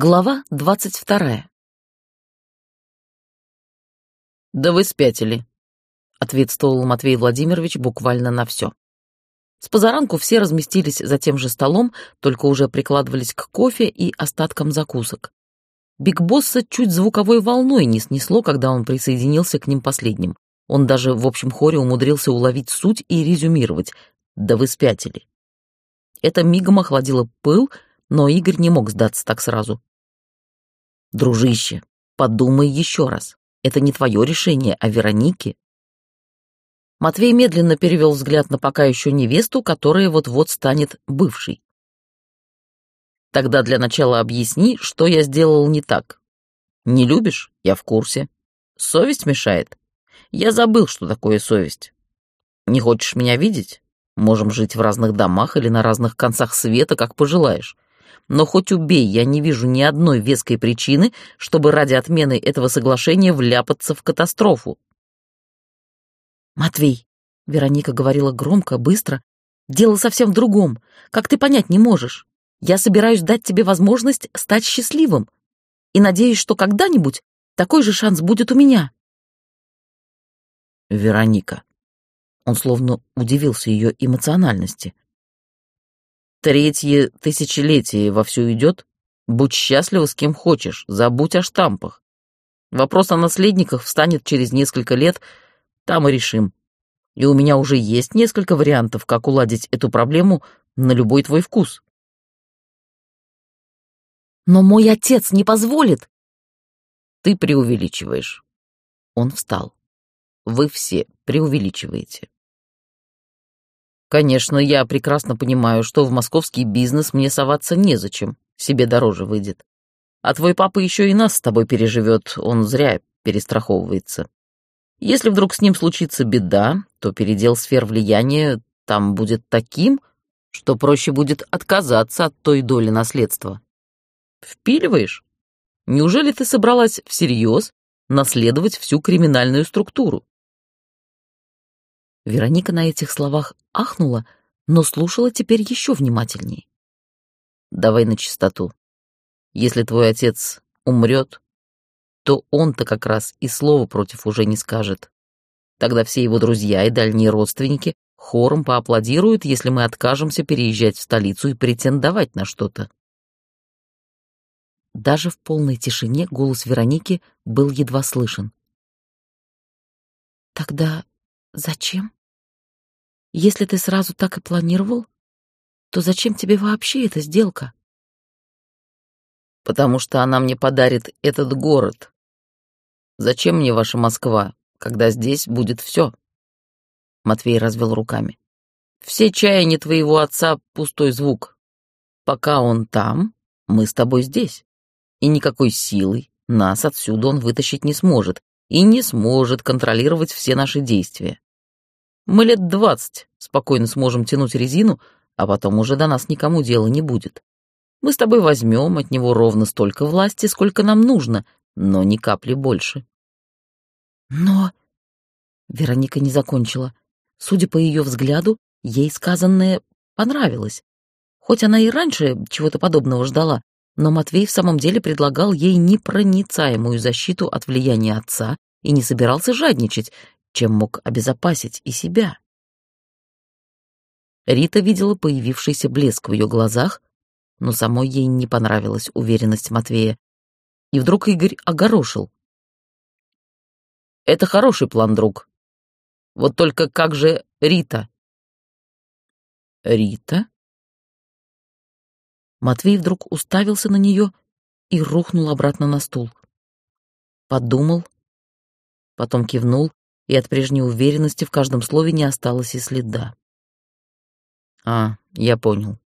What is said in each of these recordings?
Глава двадцать вторая. «Да вы спятили», — ответствовал Матвей Владимирович буквально на все. С позаранку все разместились за тем же столом, только уже прикладывались к кофе и остаткам закусок. Биг Босса чуть звуковой волной не снесло, когда он присоединился к ним последним. Он даже в общем хоре умудрился уловить суть и резюмировать «Да вы спятили». Это мигом охладило пыл, но Игорь не мог сдаться так сразу. Дружище, подумай еще раз. Это не твое решение, а Вероники. Матвей медленно перевел взгляд на пока еще невесту, которая вот-вот станет бывшей. Тогда для начала объясни, что я сделал не так. Не любишь? Я в курсе. Совесть мешает? Я забыл, что такое совесть. Не хочешь меня видеть? Можем жить в разных домах или на разных концах света, как пожелаешь но хоть убей, я не вижу ни одной веской причины, чтобы ради отмены этого соглашения вляпаться в катастрофу. «Матвей», — Вероника говорила громко, быстро, — «дело совсем в другом. Как ты понять не можешь? Я собираюсь дать тебе возможность стать счастливым и надеюсь, что когда-нибудь такой же шанс будет у меня». «Вероника». Он словно удивился ее эмоциональности. Третье тысячелетие вовсю идет. Будь счастлива с кем хочешь, забудь о штампах. Вопрос о наследниках встанет через несколько лет, там и решим. И у меня уже есть несколько вариантов, как уладить эту проблему на любой твой вкус. Но мой отец не позволит. Ты преувеличиваешь. Он встал. Вы все преувеличиваете. Конечно, я прекрасно понимаю, что в московский бизнес мне соваться незачем, себе дороже выйдет. А твой папа еще и нас с тобой переживет, он зря перестраховывается. Если вдруг с ним случится беда, то передел сфер влияния там будет таким, что проще будет отказаться от той доли наследства. Впиливаешь? Неужели ты собралась всерьез наследовать всю криминальную структуру? Вероника на этих словах ахнула, но слушала теперь еще внимательнее. «Давай на чистоту. Если твой отец умрет, то он-то как раз и слова против уже не скажет. Тогда все его друзья и дальние родственники хором поаплодируют, если мы откажемся переезжать в столицу и претендовать на что-то. Даже в полной тишине голос Вероники был едва слышен. «Тогда зачем?» Если ты сразу так и планировал, то зачем тебе вообще эта сделка? Потому что она мне подарит этот город. Зачем мне ваша Москва, когда здесь будет все? Матвей развел руками. Все чаяния твоего отца — пустой звук. Пока он там, мы с тобой здесь. И никакой силой нас отсюда он вытащить не сможет и не сможет контролировать все наши действия. Мы лет двадцать спокойно сможем тянуть резину, а потом уже до нас никому дела не будет. Мы с тобой возьмем от него ровно столько власти, сколько нам нужно, но ни капли больше. Но... Вероника не закончила. Судя по ее взгляду, ей сказанное понравилось. Хоть она и раньше чего-то подобного ждала, но Матвей в самом деле предлагал ей непроницаемую защиту от влияния отца и не собирался жадничать, чем мог обезопасить и себя. Рита видела появившийся блеск в ее глазах, но самой ей не понравилась уверенность Матвея. И вдруг Игорь огорошил. «Это хороший план, друг. Вот только как же Рита?» «Рита?» Матвей вдруг уставился на нее и рухнул обратно на стул. Подумал, потом кивнул и от прежней уверенности в каждом слове не осталось и следа. «А, я понял.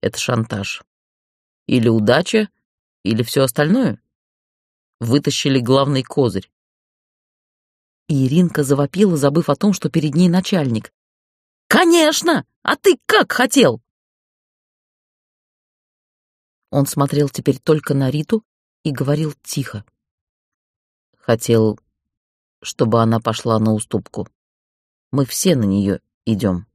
Это шантаж. Или удача, или все остальное? Вытащили главный козырь». Иринка завопила, забыв о том, что перед ней начальник. «Конечно! А ты как хотел?» Он смотрел теперь только на Риту и говорил тихо. Хотел чтобы она пошла на уступку. Мы все на нее идем.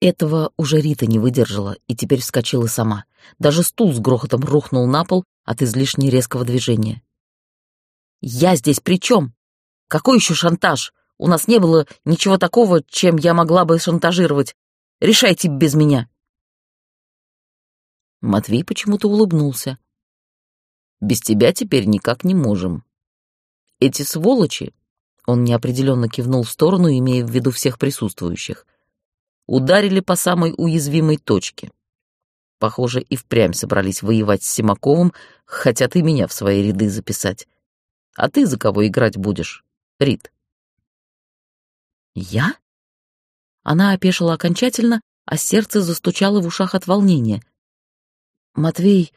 Этого уже Рита не выдержала и теперь вскочила сама. Даже стул с грохотом рухнул на пол от излишне резкого движения. «Я здесь при чем? Какой еще шантаж? У нас не было ничего такого, чем я могла бы шантажировать. Решайте без меня». Матвей почему-то улыбнулся. «Без тебя теперь никак не можем. Эти сволочи...» Он неопределенно кивнул в сторону, имея в виду всех присутствующих — ударили по самой уязвимой точке. Похоже, и впрямь собрались воевать с Симаковым, хотят и меня в свои ряды записать. А ты за кого играть будешь, Рит? Я? Она опешила окончательно, а сердце застучало в ушах от волнения. Матвей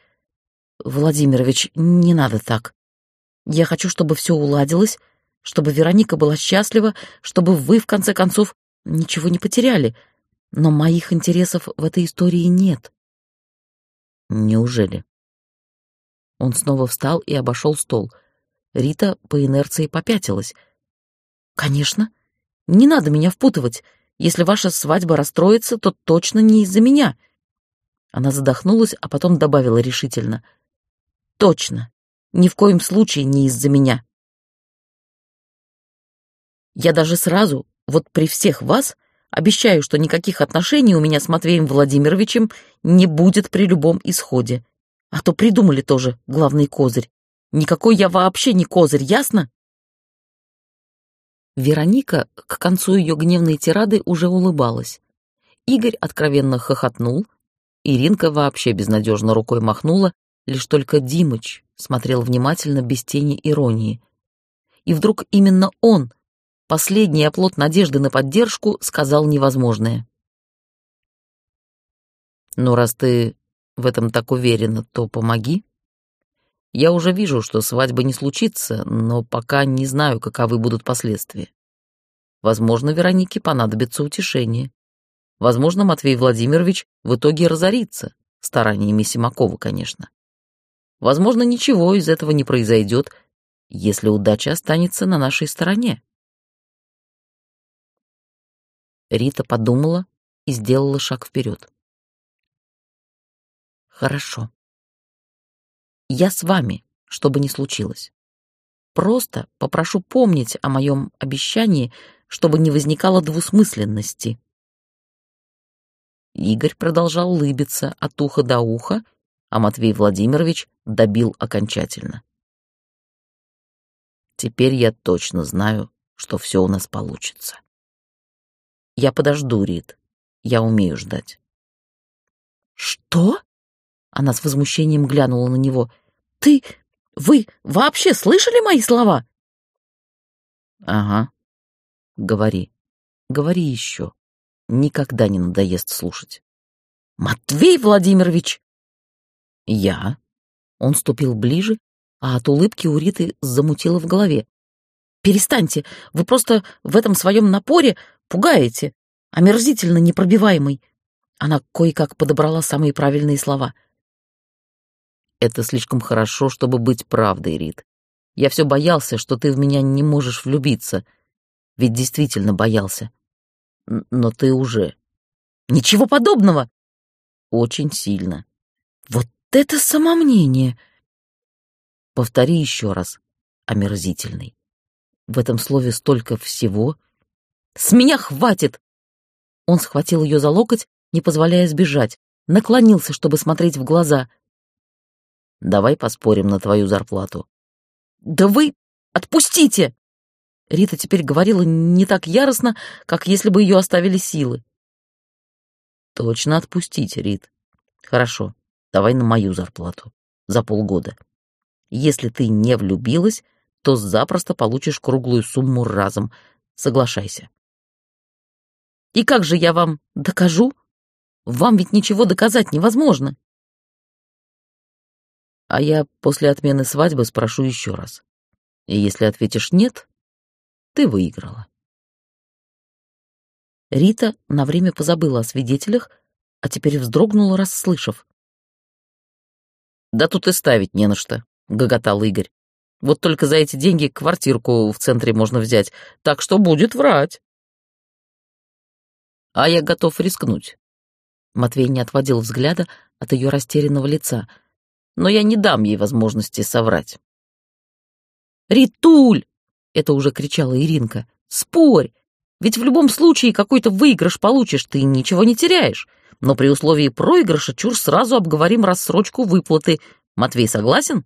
Владимирович, не надо так. Я хочу, чтобы все уладилось, чтобы Вероника была счастлива, чтобы вы, в конце концов, ничего не потеряли — но моих интересов в этой истории нет. Неужели? Он снова встал и обошел стол. Рита по инерции попятилась. Конечно. Не надо меня впутывать. Если ваша свадьба расстроится, то точно не из-за меня. Она задохнулась, а потом добавила решительно. Точно. Ни в коем случае не из-за меня. Я даже сразу, вот при всех вас, Обещаю, что никаких отношений у меня с Матвеем Владимировичем не будет при любом исходе. А то придумали тоже главный козырь. Никакой я вообще не козырь, ясно? Вероника к концу ее гневной тирады уже улыбалась. Игорь откровенно хохотнул. Иринка вообще безнадежно рукой махнула, лишь только Димыч смотрел внимательно, без тени иронии. И вдруг именно он Последний оплот надежды на поддержку сказал невозможное. «Ну, раз ты в этом так уверена, то помоги. Я уже вижу, что свадьба не случится, но пока не знаю, каковы будут последствия. Возможно, Веронике понадобится утешение. Возможно, Матвей Владимирович в итоге разорится, стараниями Симакова, конечно. Возможно, ничего из этого не произойдет, если удача останется на нашей стороне. Рита подумала и сделала шаг вперед. Хорошо. Я с вами, что бы ни случилось. Просто попрошу помнить о моем обещании, чтобы не возникало двусмысленности. Игорь продолжал улыбиться от уха до уха, а Матвей Владимирович добил окончательно. Теперь я точно знаю, что все у нас получится. Я подожду, Рит. Я умею ждать. Что? Она с возмущением глянула на него. Ты, вы вообще слышали мои слова? Ага. Говори. Говори еще. Никогда не надоест слушать. Матвей Владимирович! Я. Он ступил ближе, а от улыбки у Риты замутило в голове. «Перестаньте! Вы просто в этом своем напоре Пугаете. Омерзительно непробиваемый. Она кое-как подобрала самые правильные слова. Это слишком хорошо, чтобы быть правдой, Рит. Я все боялся, что ты в меня не можешь влюбиться. Ведь действительно боялся. Но ты уже. Ничего подобного. Очень сильно. Вот это самомнение. Повтори еще раз. Омерзительный. В этом слове столько всего, с меня хватит!» Он схватил ее за локоть, не позволяя сбежать, наклонился, чтобы смотреть в глаза. «Давай поспорим на твою зарплату». «Да вы... отпустите!» Рита теперь говорила не так яростно, как если бы ее оставили силы. «Точно отпустить, Рит. Хорошо, давай на мою зарплату. За полгода. Если ты не влюбилась, то запросто получишь круглую сумму разом. Соглашайся». И как же я вам докажу? Вам ведь ничего доказать невозможно. А я после отмены свадьбы спрошу еще раз. И если ответишь «нет», ты выиграла. Рита на время позабыла о свидетелях, а теперь вздрогнула, расслышав. «Да тут и ставить не на что», — гоготал Игорь. «Вот только за эти деньги квартирку в центре можно взять, так что будет врать». а я готов рискнуть. Матвей не отводил взгляда от ее растерянного лица, но я не дам ей возможности соврать. «Ритуль!» — это уже кричала Иринка. «Спорь! Ведь в любом случае какой-то выигрыш получишь, ты ничего не теряешь. Но при условии проигрыша чур сразу обговорим рассрочку выплаты. Матвей согласен?»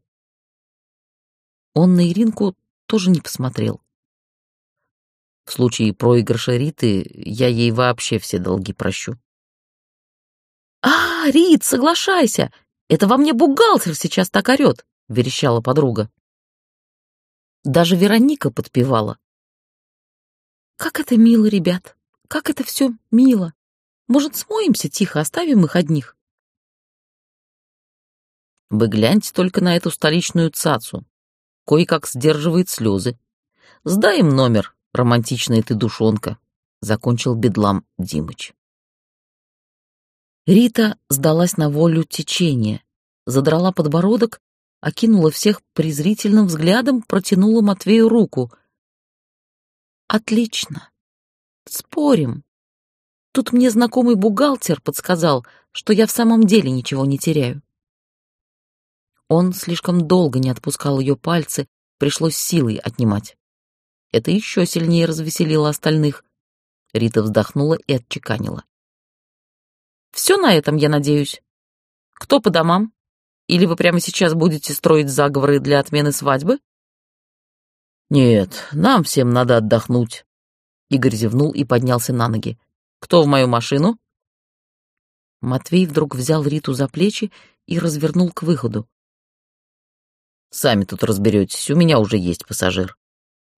Он на Иринку тоже не посмотрел. В случае проигрыша Риты я ей вообще все долги прощу. «А, Рит, соглашайся! Это во мне бухгалтер сейчас так орёт!» — верещала подруга. Даже Вероника подпевала. «Как это мило, ребят! Как это все мило! Может, смоемся тихо, оставим их одних?» Вы гляньте только на эту столичную цацу. Кое-как сдерживает слезы. Сдай им номер, романтичная ты душонка, — закончил бедлам Димыч. Рита сдалась на волю течения, задрала подбородок, окинула всех презрительным взглядом, протянула Матвею руку. «Отлично. Спорим. Тут мне знакомый бухгалтер подсказал, что я в самом деле ничего не теряю». Он слишком долго не отпускал ее пальцы, пришлось силой отнимать. Это еще сильнее развеселило остальных. Рита вздохнула и отчеканила. Все на этом, я надеюсь. Кто по домам? Или вы прямо сейчас будете строить заговоры для отмены свадьбы? Нет, нам всем надо отдохнуть. Игорь зевнул и поднялся на ноги. Кто в мою машину? Матвей вдруг взял Риту за плечи и развернул к выходу. Сами тут разберетесь, у меня уже есть пассажир.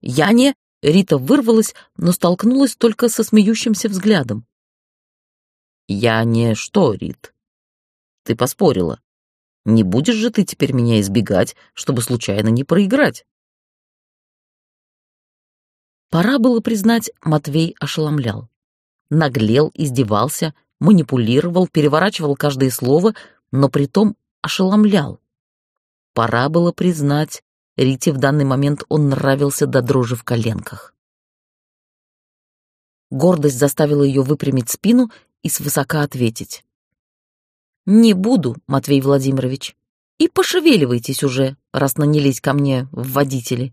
Я не... Рита вырвалась, но столкнулась только со смеющимся взглядом. Я не что, Рит? Ты поспорила. Не будешь же ты теперь меня избегать, чтобы случайно не проиграть? Пора было признать, Матвей ошеломлял. Наглел, издевался, манипулировал, переворачивал каждое слово, но притом ошеломлял. Пора было признать, Рите в данный момент он нравился до дрожи в коленках. Гордость заставила ее выпрямить спину и свысока ответить. «Не буду, Матвей Владимирович. И пошевеливайтесь уже, раз нанялись ко мне в водители».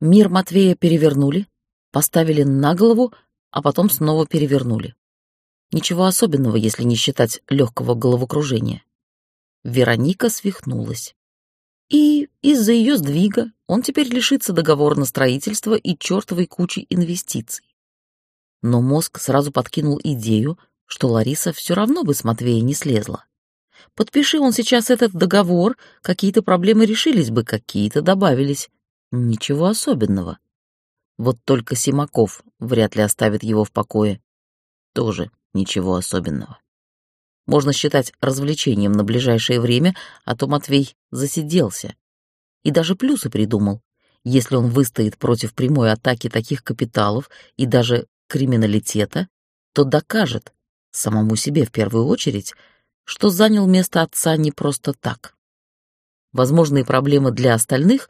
Мир Матвея перевернули, поставили на голову, а потом снова перевернули. Ничего особенного, если не считать легкого головокружения. Вероника свихнулась. И из-за ее сдвига он теперь лишится договора на строительство и чертовой кучи инвестиций. Но мозг сразу подкинул идею, что Лариса все равно бы с Матвея не слезла. Подпиши он сейчас этот договор, какие-то проблемы решились бы, какие-то добавились. Ничего особенного. Вот только Симаков вряд ли оставит его в покое. Тоже ничего особенного. Можно считать развлечением на ближайшее время, а то Матвей засиделся. И даже плюсы придумал. Если он выстоит против прямой атаки таких капиталов и даже криминалитета, то докажет, самому себе в первую очередь, что занял место отца не просто так. Возможные проблемы для остальных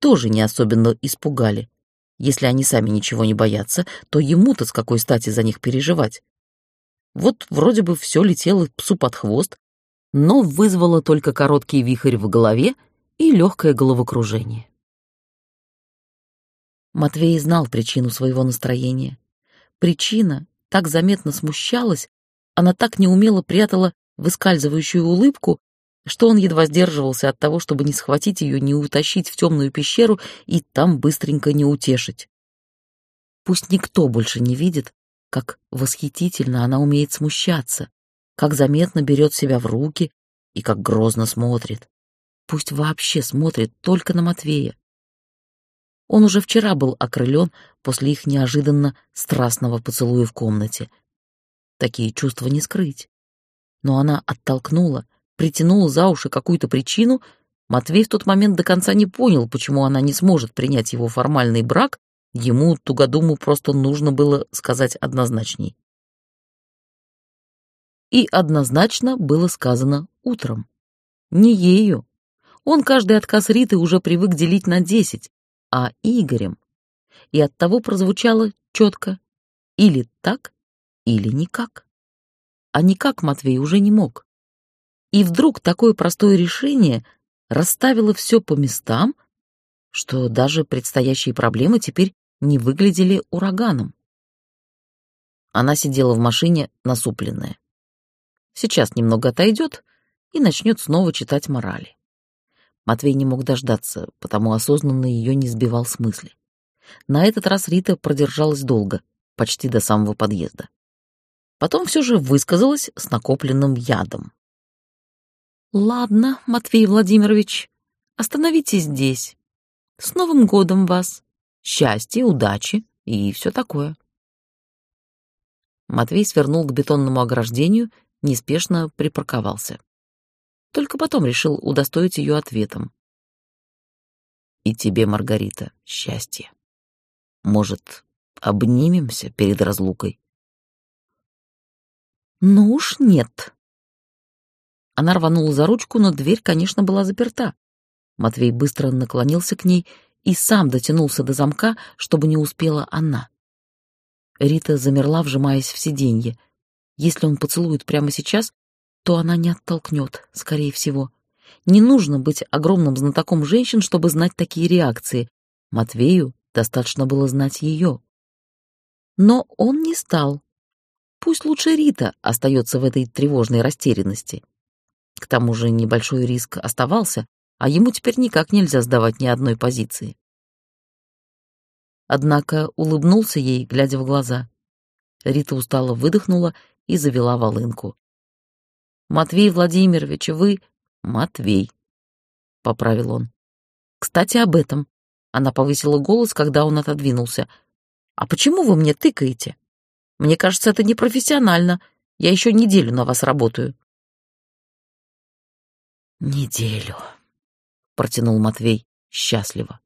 тоже не особенно испугали. Если они сами ничего не боятся, то ему-то с какой стати за них переживать? Вот вроде бы все летело псу под хвост, но вызвало только короткий вихрь в голове и легкое головокружение. Матвей знал причину своего настроения. Причина так заметно смущалась, она так неумело прятала выскальзывающую улыбку, что он едва сдерживался от того, чтобы не схватить ее, не утащить в темную пещеру и там быстренько не утешить. Пусть никто больше не видит, как восхитительно она умеет смущаться, как заметно берет себя в руки и как грозно смотрит. Пусть вообще смотрит только на Матвея, он уже вчера был окрылен после их неожиданно страстного поцелуя в комнате. Такие чувства не скрыть. Но она оттолкнула, притянула за уши какую-то причину. Матвей в тот момент до конца не понял, почему она не сможет принять его формальный брак. Ему, тугодуму, просто нужно было сказать однозначней. И однозначно было сказано утром. Не ею. Он каждый отказ Риты уже привык делить на десять, а Игорем. И оттого прозвучало четко Или так, или никак. А никак Матвей уже не мог. И вдруг такое простое решение расставило все по местам, что даже предстоящие проблемы теперь не выглядели ураганом. Она сидела в машине, насупленная. Сейчас немного отойдет и начнет снова читать морали. Матвей не мог дождаться, потому осознанно ее не сбивал с мысли. На этот раз Рита продержалась долго, почти до самого подъезда. Потом все же высказалась с накопленным ядом. «Ладно, Матвей Владимирович, остановитесь здесь. С Новым годом вас! Счастья, удачи и все такое». Матвей свернул к бетонному ограждению, неспешно припарковался. Только потом решил удостоить ее ответом. «И тебе, Маргарита, счастье. Может, обнимемся перед разлукой?» «Ну уж нет». Она рванула за ручку, но дверь, конечно, была заперта. Матвей быстро наклонился к ней и сам дотянулся до замка, чтобы не успела она. Рита замерла, вжимаясь в сиденье. Если он поцелует прямо сейчас, то она не оттолкнет, скорее всего. Не нужно быть огромным знатоком женщин, чтобы знать такие реакции. Матвею достаточно было знать ее. Но он не стал. Пусть лучше Рита остается в этой тревожной растерянности. К тому же небольшой риск оставался, а ему теперь никак нельзя сдавать ни одной позиции. Однако улыбнулся ей, глядя в глаза. Рита устало выдохнула и завела волынку. «Матвей Владимирович, вы...» «Матвей», — поправил он. «Кстати, об этом». Она повысила голос, когда он отодвинулся. «А почему вы мне тыкаете? Мне кажется, это непрофессионально. Я еще неделю на вас работаю». «Неделю», — протянул Матвей счастливо.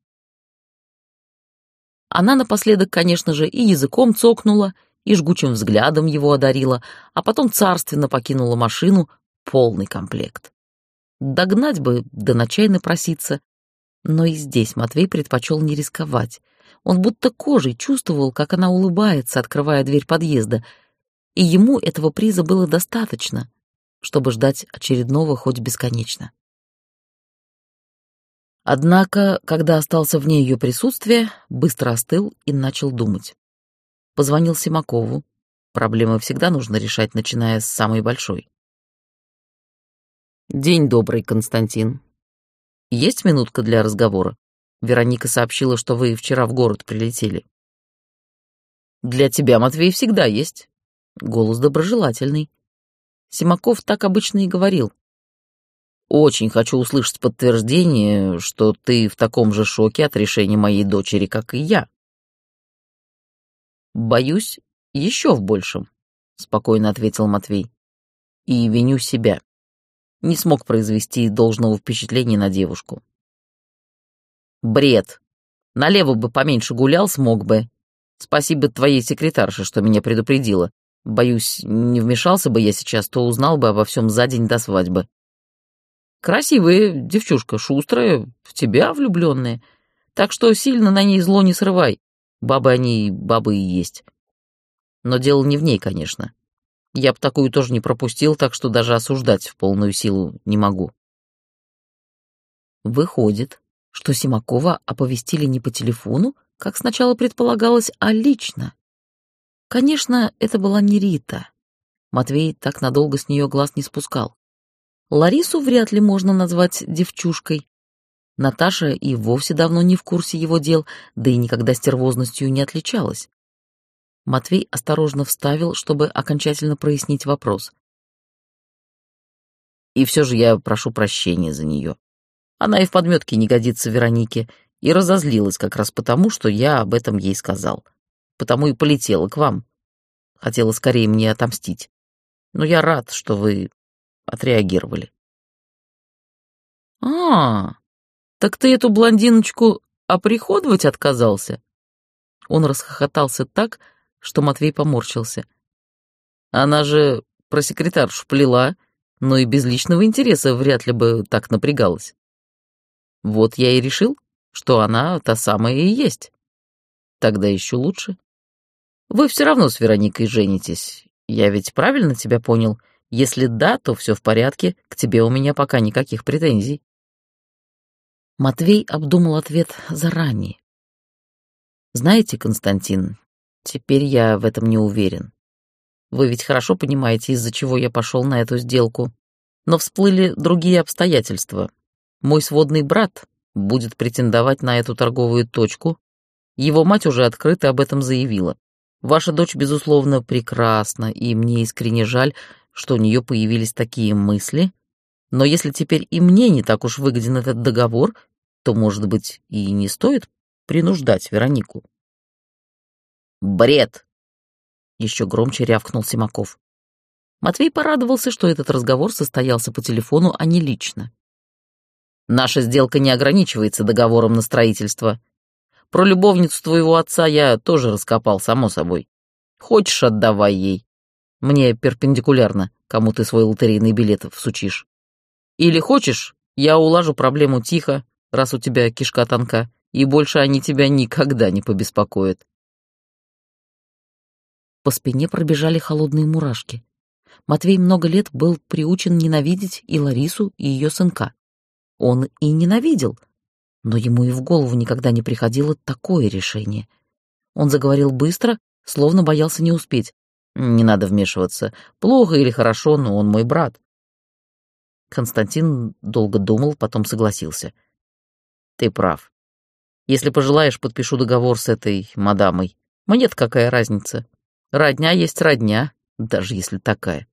Она напоследок, конечно же, и языком цокнула, и жгучим взглядом его одарила, а потом царственно покинула машину, полный комплект. Догнать бы, да на чай напроситься. Но и здесь Матвей предпочел не рисковать. Он будто кожей чувствовал, как она улыбается, открывая дверь подъезда, и ему этого приза было достаточно, чтобы ждать очередного хоть бесконечно. Однако, когда остался вне ее присутствия, быстро остыл и начал думать. Позвонил Симакову. Проблемы всегда нужно решать, начиная с самой большой. «День добрый, Константин. Есть минутка для разговора? Вероника сообщила, что вы вчера в город прилетели». «Для тебя, Матвей, всегда есть». Голос доброжелательный. Симаков так обычно и говорил. Очень хочу услышать подтверждение, что ты в таком же шоке от решения моей дочери, как и я. Боюсь, еще в большем, спокойно ответил Матвей. И виню себя. Не смог произвести должного впечатления на девушку. Бред. Налево бы поменьше гулял, смог бы. Спасибо твоей секретарше, что меня предупредила. Боюсь, не вмешался бы я сейчас, то узнал бы обо всем за день до свадьбы. Красивая девчушка, шустрая, в тебя влюбленная. Так что сильно на ней зло не срывай. Бабы они бабы и есть. Но дело не в ней, конечно. Я б такую тоже не пропустил, так что даже осуждать в полную силу не могу. Выходит, что Симакова оповестили не по телефону, как сначала предполагалось, а лично. Конечно, это была не Рита. Матвей так надолго с нее глаз не спускал. Ларису вряд ли можно назвать девчушкой. Наташа и вовсе давно не в курсе его дел, да и никогда стервозностью не отличалась. Матвей осторожно вставил, чтобы окончательно прояснить вопрос. И все же я прошу прощения за нее. Она и в подметке не годится Веронике, и разозлилась как раз потому, что я об этом ей сказал. Потому и полетела к вам. Хотела скорее мне отомстить. Но я рад, что вы отреагировали. «А, так ты эту блондиночку оприходовать отказался?» Он расхохотался так, что Матвей поморщился. «Она же про секретаршу плела, но и без личного интереса вряд ли бы так напрягалась. Вот я и решил, что она та самая и есть. Тогда еще лучше. Вы все равно с Вероникой женитесь. Я ведь правильно тебя понял? Если да, то все в порядке, к тебе у меня пока никаких претензий. Матвей обдумал ответ заранее. Знаете, Константин, теперь я в этом не уверен. Вы ведь хорошо понимаете, из-за чего я пошел на эту сделку. Но всплыли другие обстоятельства. Мой сводный брат будет претендовать на эту торговую точку. Его мать уже открыто об этом заявила. Ваша дочь, безусловно, прекрасна, и мне искренне жаль, что у нее появились такие мысли. Но если теперь и мне не так уж выгоден этот договор, то, может быть, и не стоит принуждать Веронику. «Бред!» — еще громче рявкнул Симаков. Матвей порадовался, что этот разговор состоялся по телефону, а не лично. «Наша сделка не ограничивается договором на строительство. Про любовницу твоего отца я тоже раскопал, само собой. Хочешь, отдавай ей. Мне перпендикулярно, кому ты свой лотерейный билет всучишь. Или хочешь, я улажу проблему тихо, раз у тебя кишка тонка, и больше они тебя никогда не побеспокоят. По спине пробежали холодные мурашки. Матвей много лет был приучен ненавидеть и Ларису, и ее сынка. Он и ненавидел, но ему и в голову никогда не приходило такое решение. Он заговорил быстро, словно боялся не успеть. «Не надо вмешиваться. Плохо или хорошо, но он мой брат». Константин долго думал, потом согласился. «Ты прав. Если пожелаешь, подпишу договор с этой мадамой. Мне-то какая разница? Родня есть родня, даже если такая.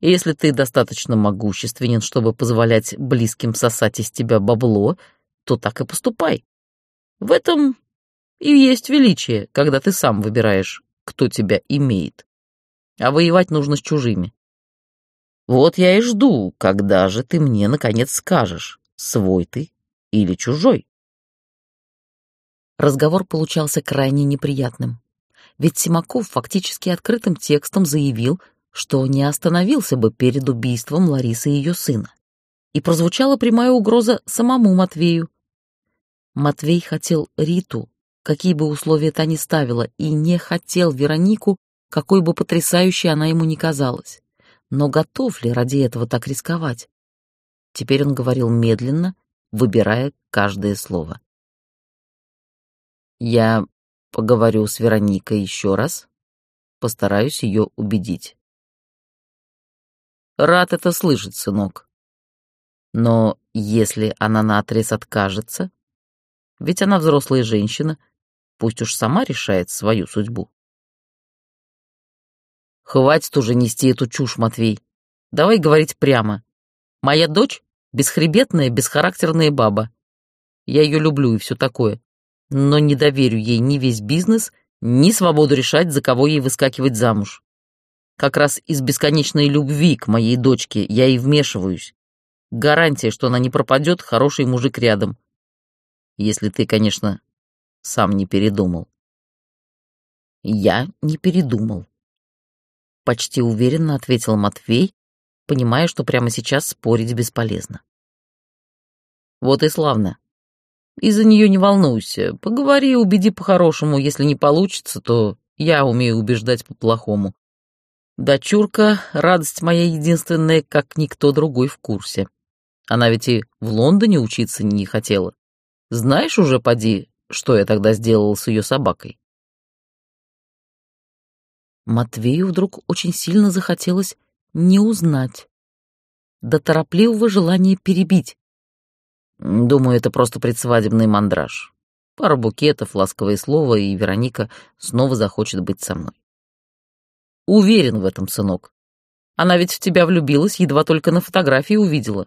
И если ты достаточно могущественен, чтобы позволять близким сосать из тебя бабло, то так и поступай. В этом и есть величие, когда ты сам выбираешь, кто тебя имеет. А воевать нужно с чужими. Вот я и жду, когда же ты мне наконец скажешь, свой ты или чужой. Разговор получался крайне неприятным. Ведь Симаков фактически открытым текстом заявил, что не остановился бы перед убийством Ларисы и ее сына. И прозвучала прямая угроза самому Матвею. Матвей хотел Риту, какие бы условия та ни ставила, и не хотел Веронику, какой бы потрясающей она ему ни казалась. Но готов ли ради этого так рисковать? Теперь он говорил медленно, выбирая каждое слово. «Я поговорю с Вероникой еще раз, постараюсь ее убедить». «Рад это слышать, сынок. Но если она наотрез откажется, ведь она взрослая женщина, пусть уж сама решает свою судьбу». «Хватит уже нести эту чушь, Матвей. Давай говорить прямо. Моя дочь Бесхребетная, бесхарактерная баба. Я ее люблю и все такое. Но не доверю ей ни весь бизнес, ни свободу решать, за кого ей выскакивать замуж. Как раз из бесконечной любви к моей дочке я и вмешиваюсь. Гарантия, что она не пропадет, хороший мужик рядом. Если ты, конечно, сам не передумал. Я не передумал. Почти уверенно ответил Матвей, понимая, что прямо сейчас спорить бесполезно. Вот и славно. Из-за нее не волнуйся. Поговори, убеди по-хорошему. Если не получится, то я умею убеждать по-плохому. Дочурка, радость моя единственная, как никто другой в курсе. Она ведь и в Лондоне учиться не хотела. Знаешь уже, поди, что я тогда сделал с ее собакой? Матвею вдруг очень сильно захотелось не узнать. До торопливого желания перебить. Думаю, это просто предсвадебный мандраж. Пара букетов, ласковые слова, и Вероника снова захочет быть со мной. Уверен в этом, сынок. Она ведь в тебя влюбилась, едва только на фотографии увидела.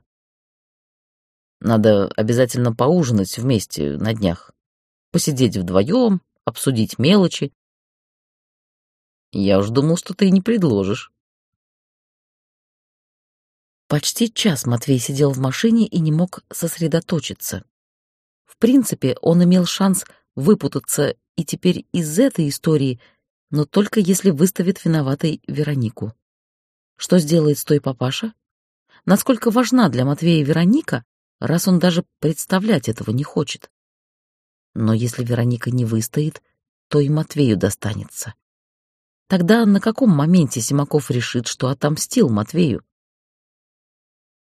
Надо обязательно поужинать вместе на днях. Посидеть вдвоем, обсудить мелочи. Я уж думал, что ты не предложишь. Почти час Матвей сидел в машине и не мог сосредоточиться. В принципе, он имел шанс выпутаться и теперь из этой истории, но только если выставит виноватой Веронику. Что сделает с той папаша? Насколько важна для Матвея Вероника, раз он даже представлять этого не хочет? Но если Вероника не выстоит, то и Матвею достанется. Тогда на каком моменте Симаков решит, что отомстил Матвею?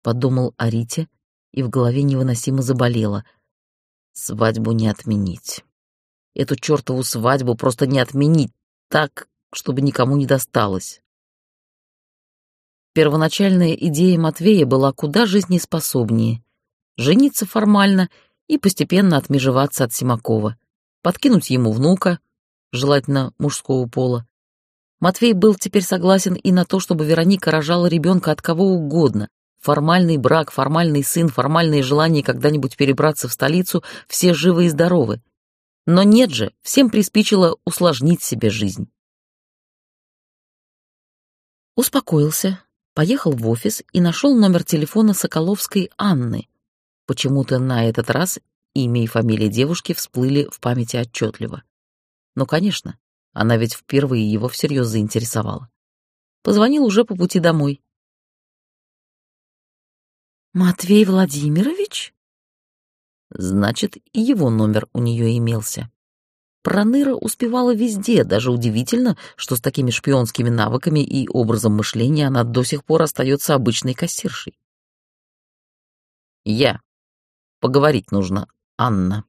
Подумал о Рите, и в голове невыносимо заболело. Свадьбу не отменить. Эту чертову свадьбу просто не отменить так, чтобы никому не досталось. Первоначальная идея Матвея была куда жизнеспособнее. Жениться формально и постепенно отмежеваться от Симакова, подкинуть ему внука, желательно мужского пола. Матвей был теперь согласен и на то, чтобы Вероника рожала ребенка от кого угодно. Формальный брак, формальный сын, формальные желания когда-нибудь перебраться в столицу — все живы и здоровы. Но нет же, всем приспичило усложнить себе жизнь. Успокоился, поехал в офис и нашел номер телефона Соколовской Анны. Почему-то на этот раз имя и фамилия девушки всплыли в памяти отчетливо. Ну, конечно, она ведь впервые его всерьез заинтересовала. Позвонил уже по пути домой. «Матвей Владимирович?» Значит, и его номер у нее имелся. Проныра успевала везде, даже удивительно, что с такими шпионскими навыками и образом мышления она до сих пор остается обычной кассиршей. «Я. Поговорить нужно, Анна».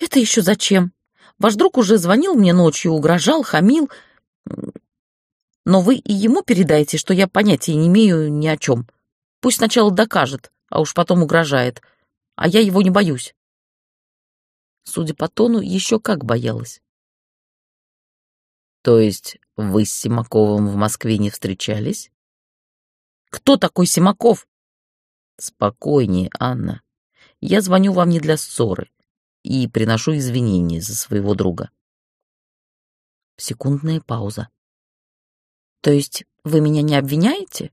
«Это еще зачем? Ваш друг уже звонил мне ночью, угрожал, хамил. Но вы и ему передайте, что я понятия не имею ни о чем. Пусть сначала докажет, а уж потом угрожает. А я его не боюсь». Судя по тону, еще как боялась. То есть вы с Симаковым в Москве не встречались? Кто такой Симаков? Спокойнее, Анна. Я звоню вам не для ссоры и приношу извинения за своего друга. Секундная пауза. То есть вы меня не обвиняете?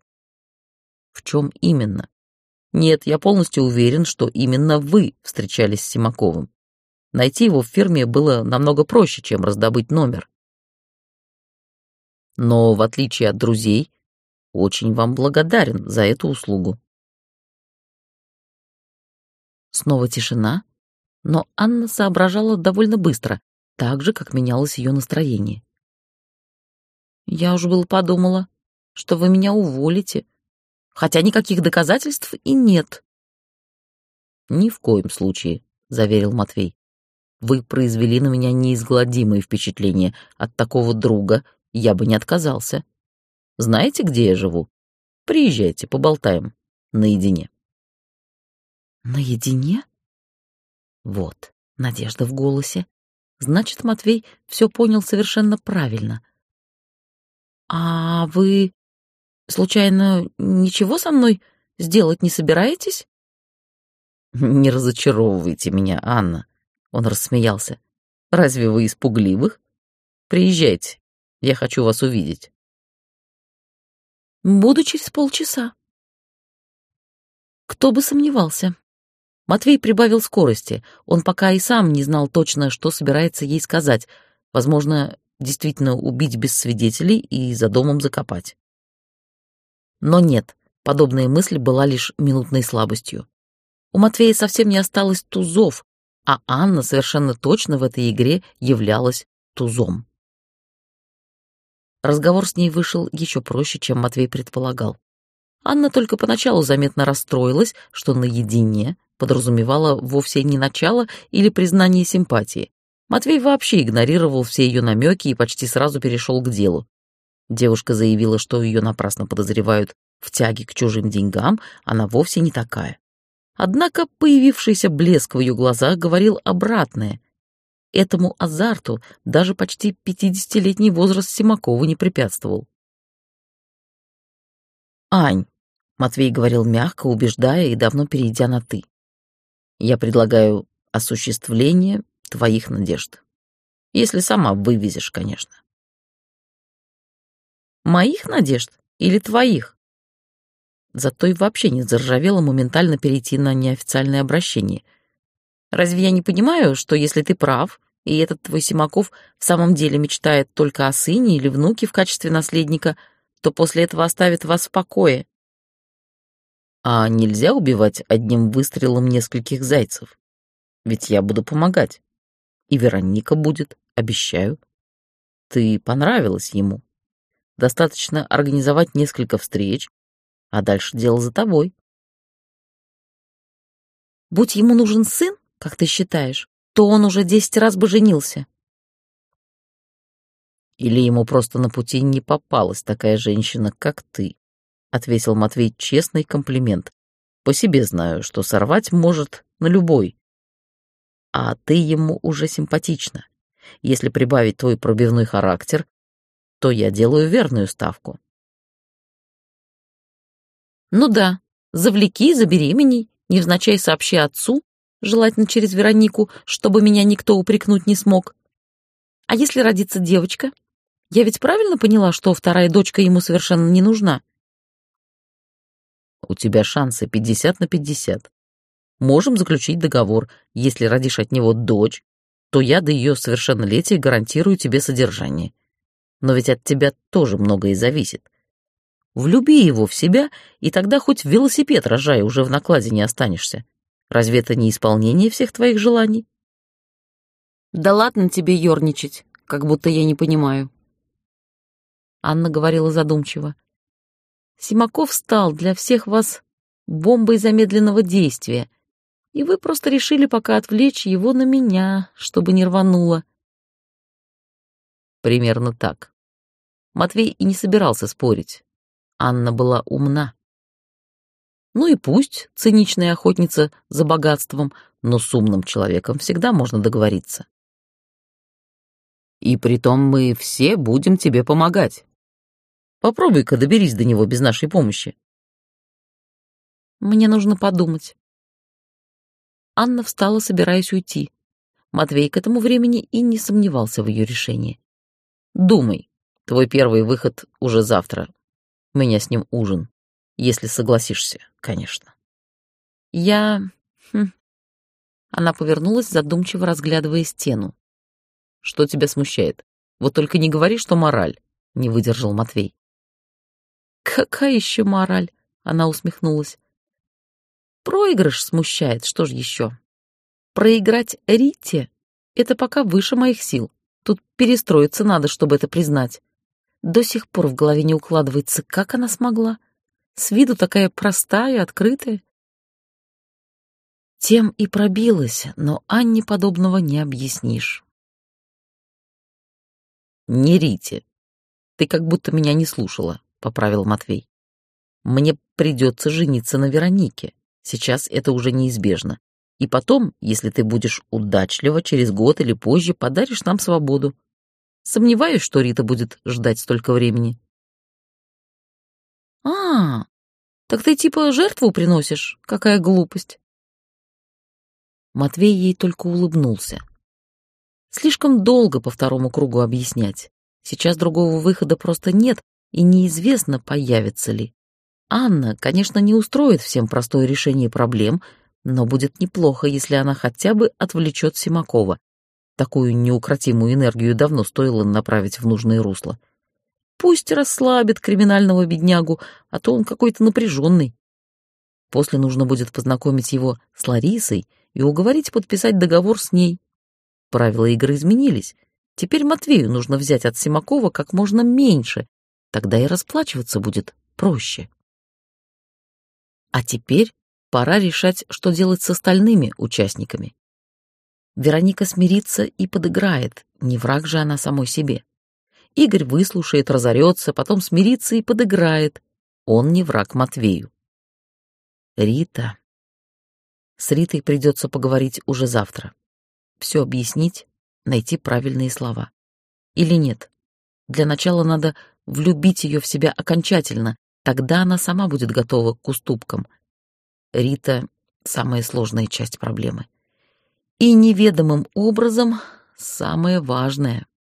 В чем именно? Нет, я полностью уверен, что именно вы встречались с Симаковым. Найти его в фирме было намного проще, чем раздобыть номер. Но, в отличие от друзей, очень вам благодарен за эту услугу. Снова тишина, но Анна соображала довольно быстро, так же, как менялось ее настроение. «Я уж было подумала, что вы меня уволите, хотя никаких доказательств и нет». «Ни в коем случае», — заверил Матвей. Вы произвели на меня неизгладимое впечатление. От такого друга я бы не отказался. Знаете, где я живу? Приезжайте, поболтаем. Наедине. Наедине? Вот, надежда в голосе. Значит, Матвей все понял совершенно правильно. А вы, случайно, ничего со мной сделать не собираетесь? Не разочаровывайте меня, Анна. Он рассмеялся. «Разве вы испугливых? Приезжайте, я хочу вас увидеть». «Буду через полчаса». Кто бы сомневался. Матвей прибавил скорости. Он пока и сам не знал точно, что собирается ей сказать. Возможно, действительно убить без свидетелей и за домом закопать. Но нет, подобная мысль была лишь минутной слабостью. У Матвея совсем не осталось тузов, а Анна совершенно точно в этой игре являлась тузом. Разговор с ней вышел еще проще, чем Матвей предполагал. Анна только поначалу заметно расстроилась, что наедине подразумевала вовсе не начало или признание симпатии. Матвей вообще игнорировал все ее намеки и почти сразу перешел к делу. Девушка заявила, что ее напрасно подозревают в тяге к чужим деньгам, она вовсе не такая. Однако появившийся блеск в ее глазах говорил обратное. Этому азарту даже почти пятидесятилетний возраст Симакова не препятствовал. «Ань», — Матвей говорил мягко, убеждая и давно перейдя на «ты», — «я предлагаю осуществление твоих надежд. Если сама вывезешь, конечно». «Моих надежд или твоих?» Зато и вообще не заржавела моментально перейти на неофициальное обращение. Разве я не понимаю, что если ты прав, и этот твой Симаков в самом деле мечтает только о сыне или внуке в качестве наследника, то после этого оставит вас в покое? А нельзя убивать одним выстрелом нескольких зайцев? Ведь я буду помогать. И Вероника будет, обещаю. Ты понравилась ему. Достаточно организовать несколько встреч, а дальше дело за тобой. Будь ему нужен сын, как ты считаешь, то он уже десять раз бы женился. Или ему просто на пути не попалась такая женщина, как ты, — ответил Матвей честный комплимент. По себе знаю, что сорвать может на любой. А ты ему уже симпатична. Если прибавить твой пробивной характер, то я делаю верную ставку. Ну да, завлеки, забеременей, невзначай сообщи отцу, желательно через Веронику, чтобы меня никто упрекнуть не смог. А если родится девочка? Я ведь правильно поняла, что вторая дочка ему совершенно не нужна? У тебя шансы 50 на 50. Можем заключить договор. Если родишь от него дочь, то я до ее совершеннолетия гарантирую тебе содержание. Но ведь от тебя тоже многое зависит. Влюби его в себя, и тогда хоть велосипед рожай, уже в накладе не останешься. Разве это не исполнение всех твоих желаний? Да ладно тебе ерничать, как будто я не понимаю. Анна говорила задумчиво. Симаков стал для всех вас бомбой замедленного действия, и вы просто решили пока отвлечь его на меня, чтобы не рвануло. Примерно так. Матвей и не собирался спорить. Анна была умна. Ну и пусть циничная охотница за богатством, но с умным человеком всегда можно договориться. И притом мы все будем тебе помогать. Попробуй-ка доберись до него без нашей помощи. Мне нужно подумать. Анна встала, собираясь уйти. Матвей к этому времени и не сомневался в ее решении. Думай. Твой первый выход уже завтра. У меня с ним ужин. Если согласишься, конечно. Я... Хм. Она повернулась, задумчиво разглядывая стену. Что тебя смущает? Вот только не говори, что мораль, не выдержал Матвей. Какая еще мораль? Она усмехнулась. Проигрыш смущает, что ж еще? Проиграть Рите — это пока выше моих сил. Тут перестроиться надо, чтобы это признать. До сих пор в голове не укладывается, как она смогла. С виду такая простая, открытая. Тем и пробилась, но Анне подобного не объяснишь. «Не Рите. Ты как будто меня не слушала», — поправил Матвей. «Мне придется жениться на Веронике. Сейчас это уже неизбежно. И потом, если ты будешь удачлива, через год или позже подаришь нам свободу. Сомневаюсь, что Рита будет ждать столько времени». «А, так ты типа жертву приносишь? Какая глупость!» Матвей ей только улыбнулся. Слишком долго по второму кругу объяснять. Сейчас другого выхода просто нет, и неизвестно, появится ли. Анна, конечно, не устроит всем простое решение проблем, но будет неплохо, если она хотя бы отвлечет Симакова. Такую неукротимую энергию давно стоило направить в нужное русло. Пусть расслабит криминального беднягу, а то он какой-то напряженный. После нужно будет познакомить его с Ларисой и уговорить подписать договор с ней. Правила игры изменились. Теперь Матвею нужно взять от Симакова как можно меньше, тогда и расплачиваться будет проще. А теперь пора решать, что делать с остальными участниками. Вероника смирится и подыграет, не враг же она самой себе. Игорь выслушает, разорется, потом смирится и подыграет. Он не враг Матвею. Рита. С Ритой придется поговорить уже завтра. Все объяснить, найти правильные слова. Или нет? Для начала надо влюбить ее в себя окончательно, тогда она сама будет готова к уступкам. Рита — самая сложная часть проблемы. И неведомым образом самое важное —